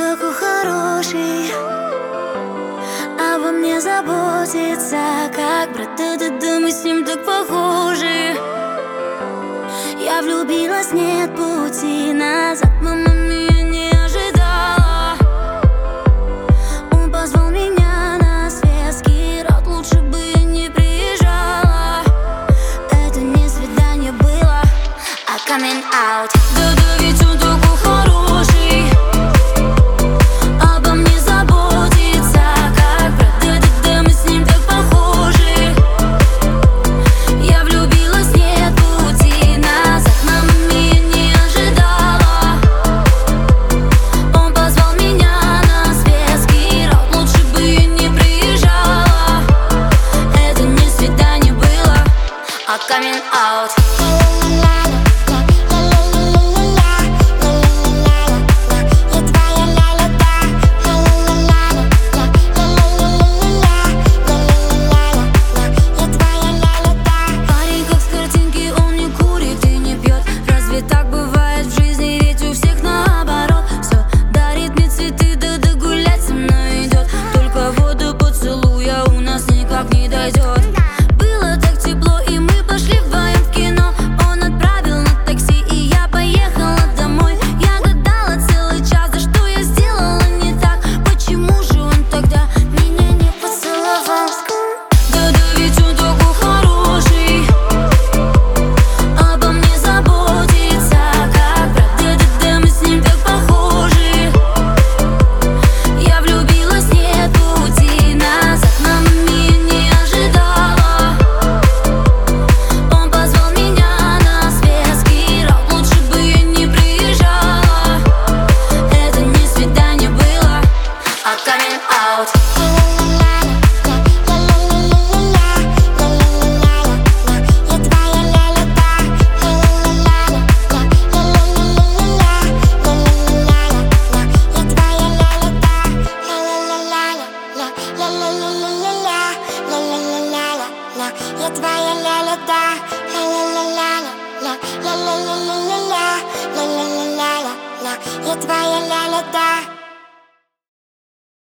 такой хороший а Обо мне заботится Как брат, да, да, да, мы с ним так похожи. Я влюбилась, нет пути назад Мама меня не ожидала. Он позвал меня на светский рот Лучше бы я не приезжала. Это не свидание было, а coming out are coming out. твоя ляля, да Ля-ля-ля-ля-ля Ля-ля-ля-ля-ля Ля-ля-ля-ля-ля Я твоя ляля, да